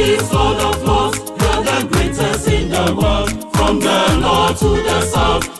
is full of love. You're the greatest in the world. From the north to the south.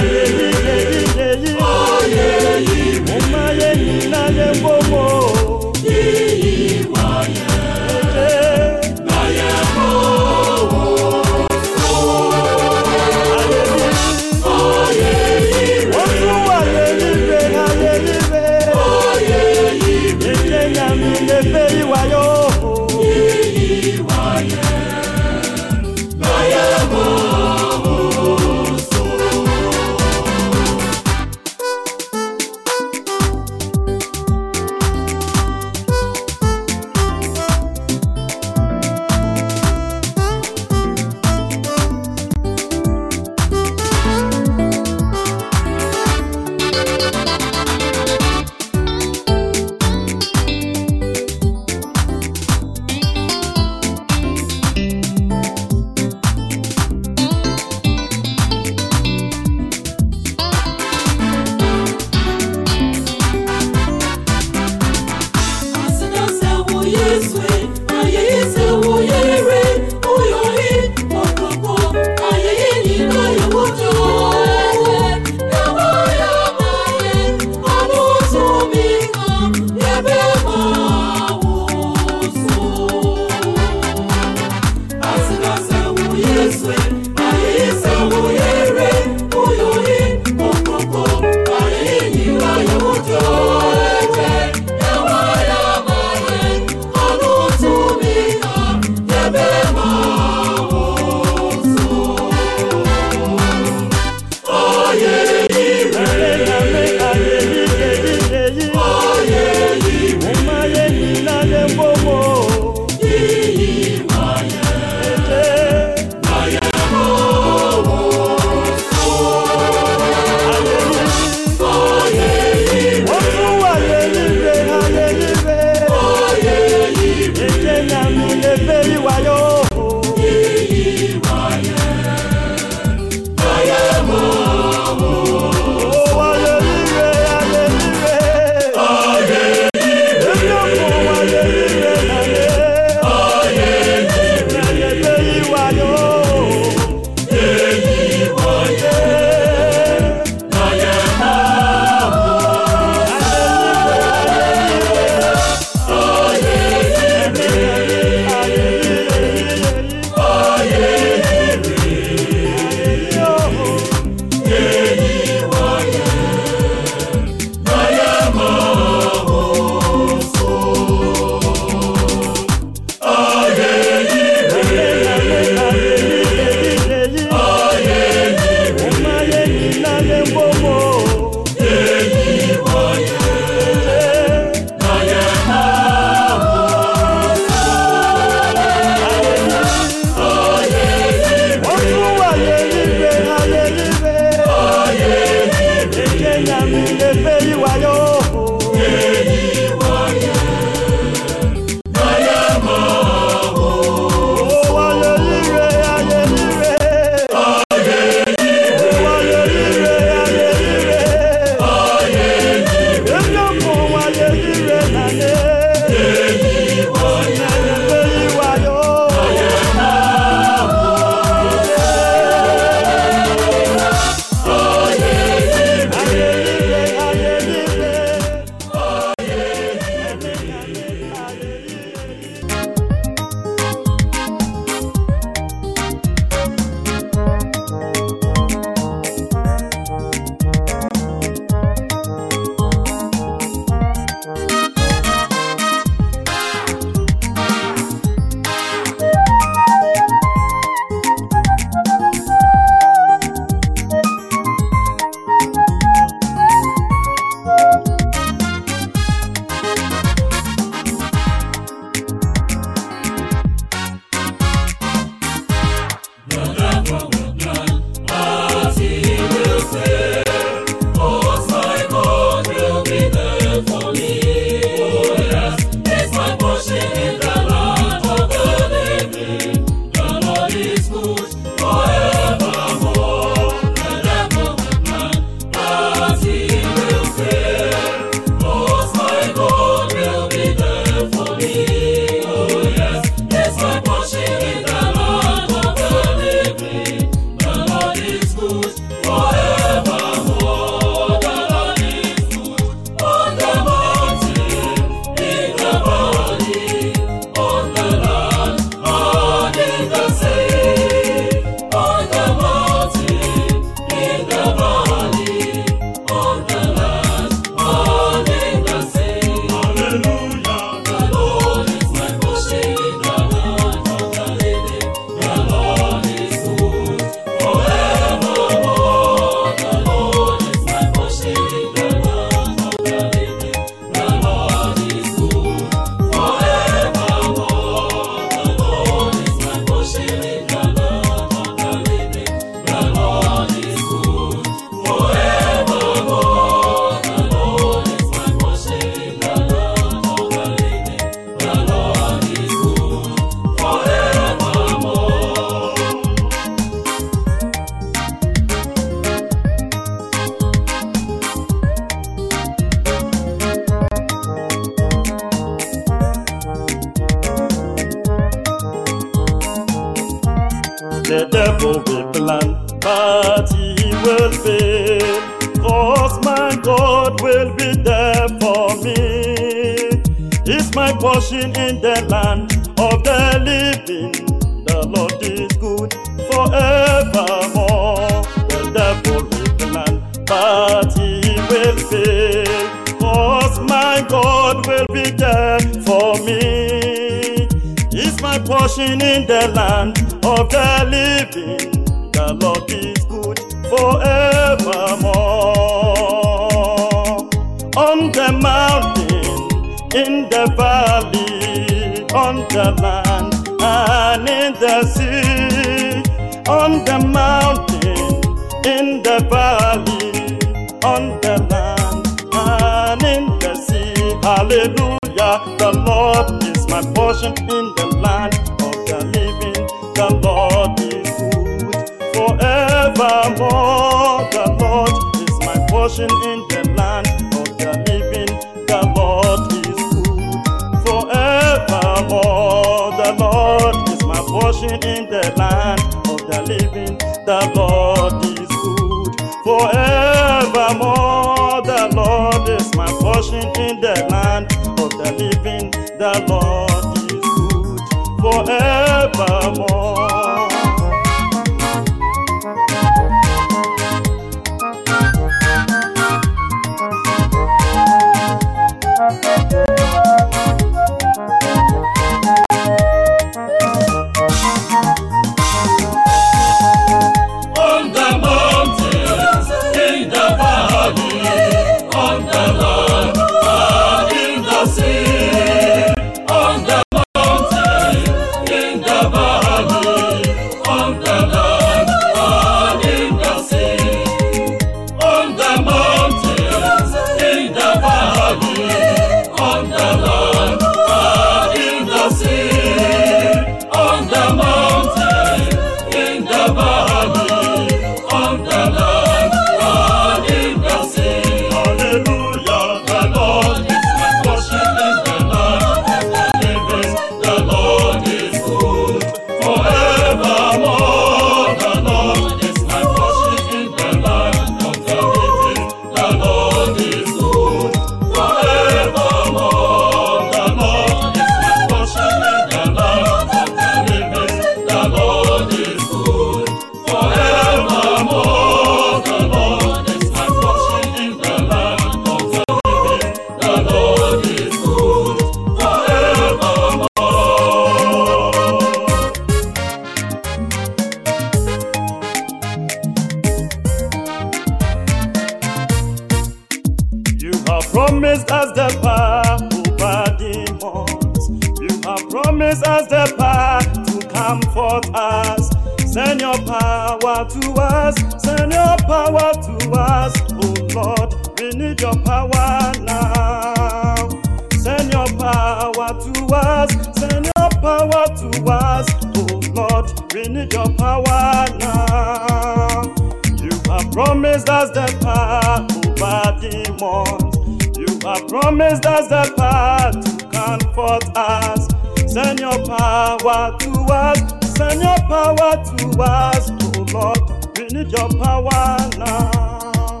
about us. Send your power to us. Send your power to us, oh Lord. We need your power now.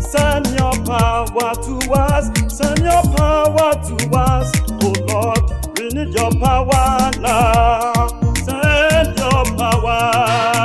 Send your power to us. Send your power to us, oh Lord. We need your power now. Send your power.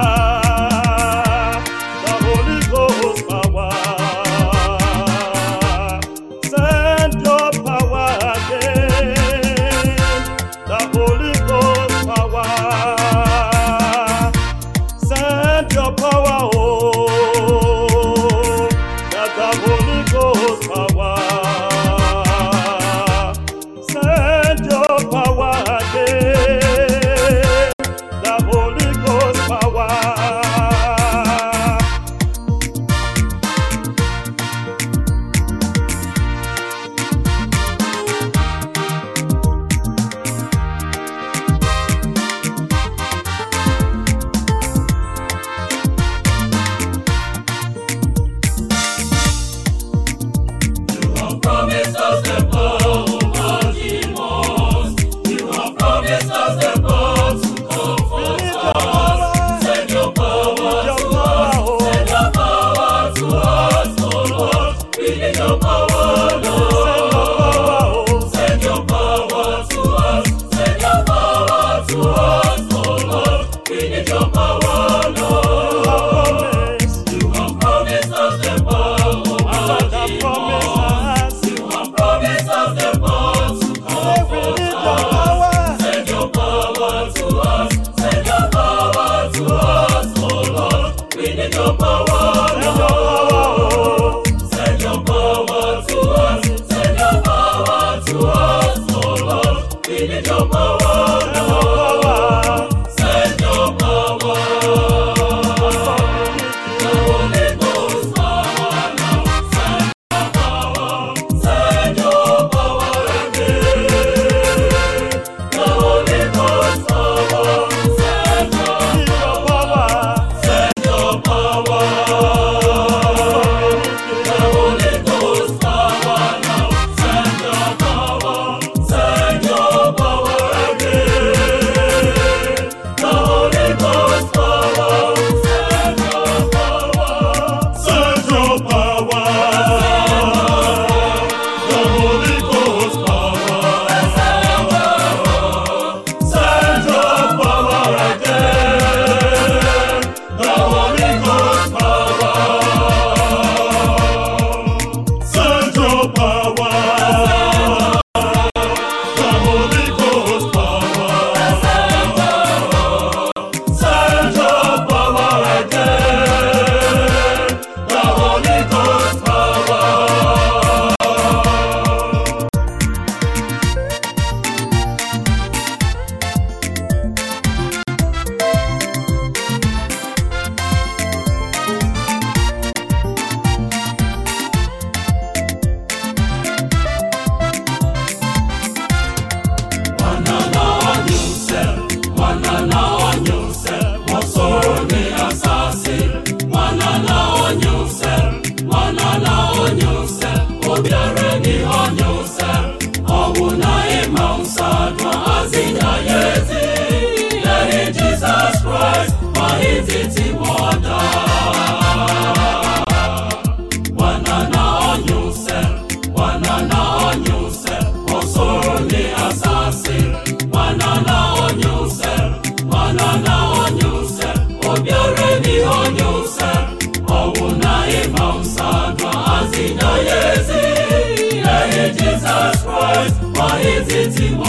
ti wá.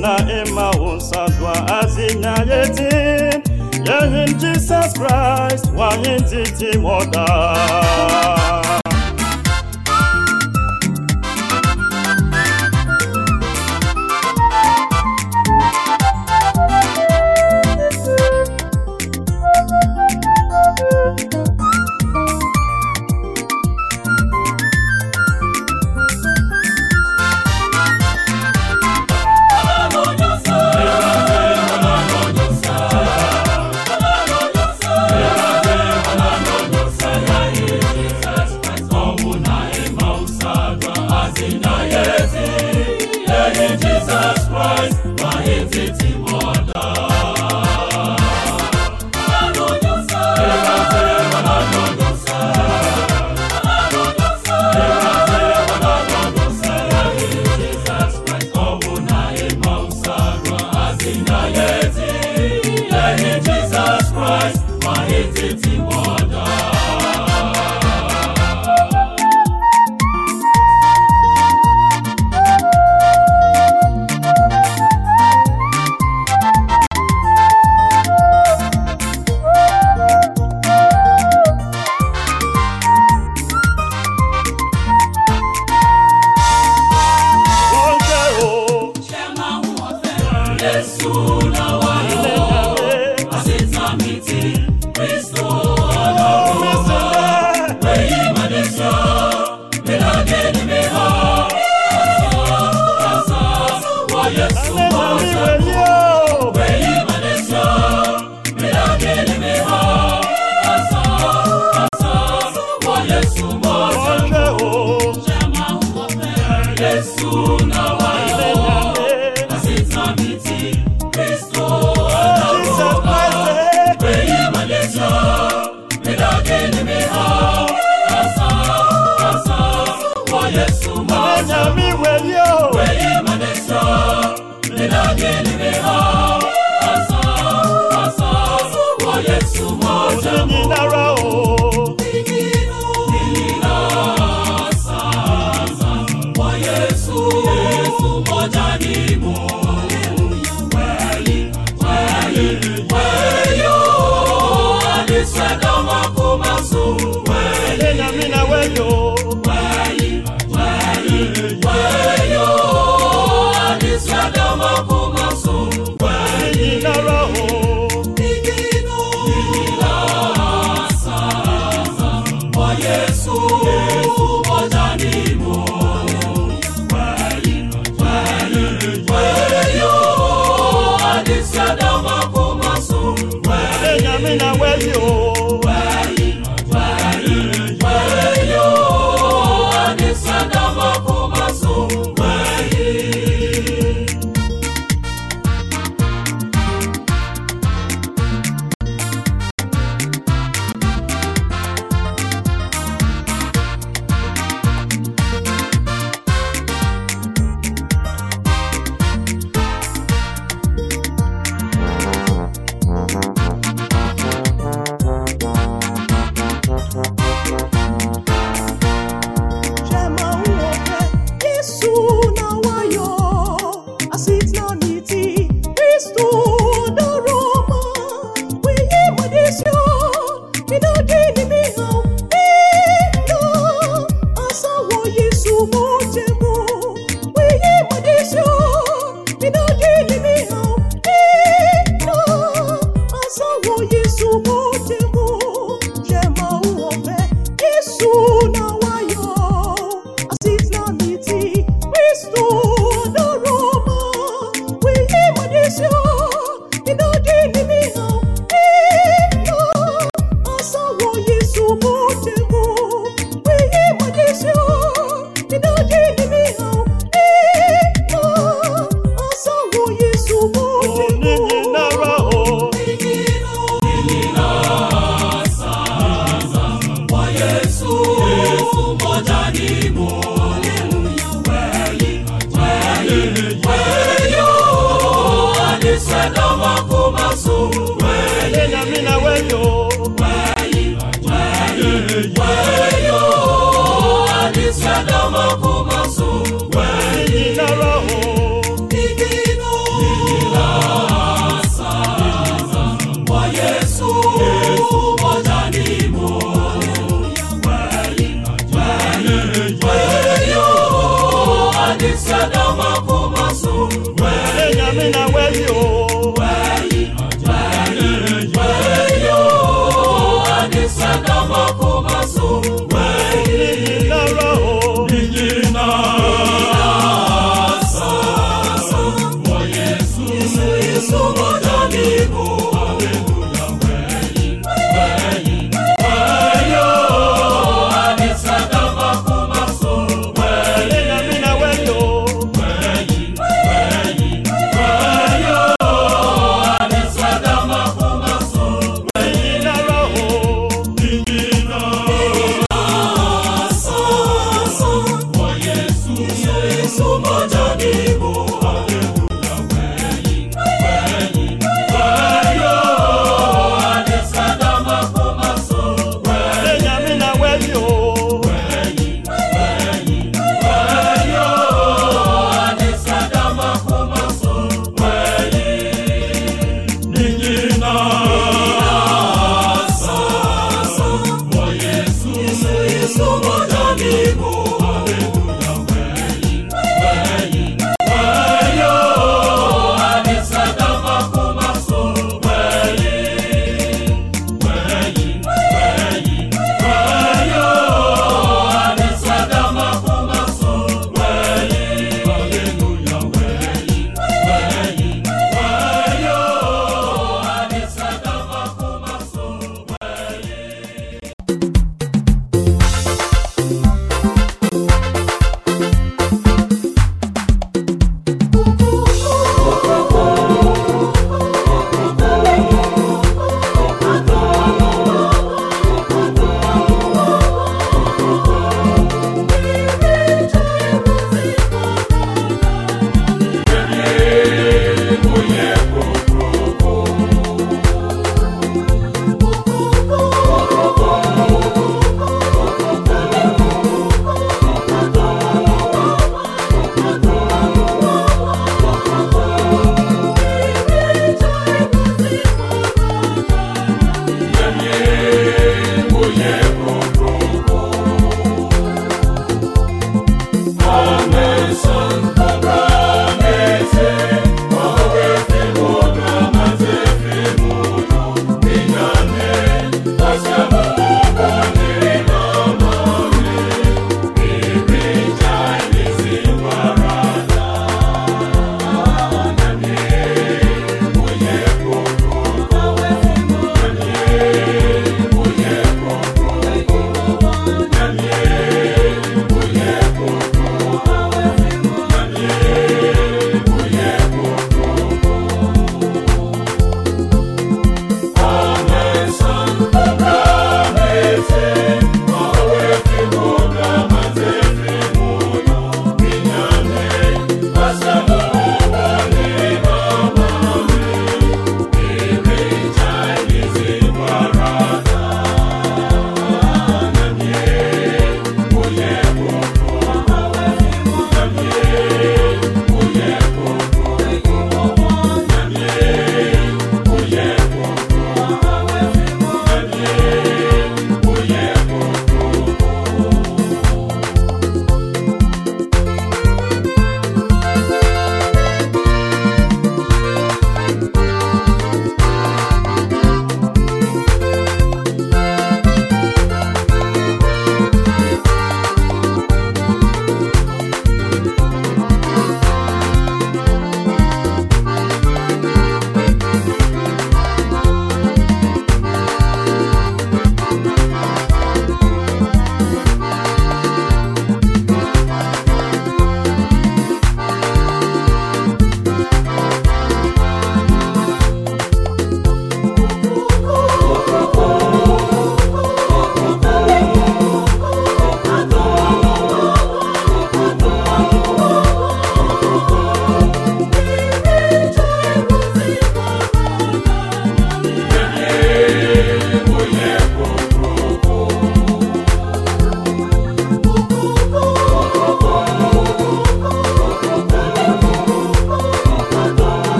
na Emmaus and wazinyayetin yehin Jesus Christ wanyintiti moda? Yesu mwana mi welio Weye maneso Nina gini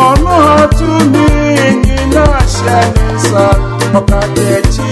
ọ̀nà tún ní ìyìn náà ṣẹlẹ̀ sá ọ̀kadà ẹ̀jẹ̀.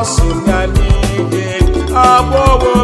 asụnya n'ike abụọ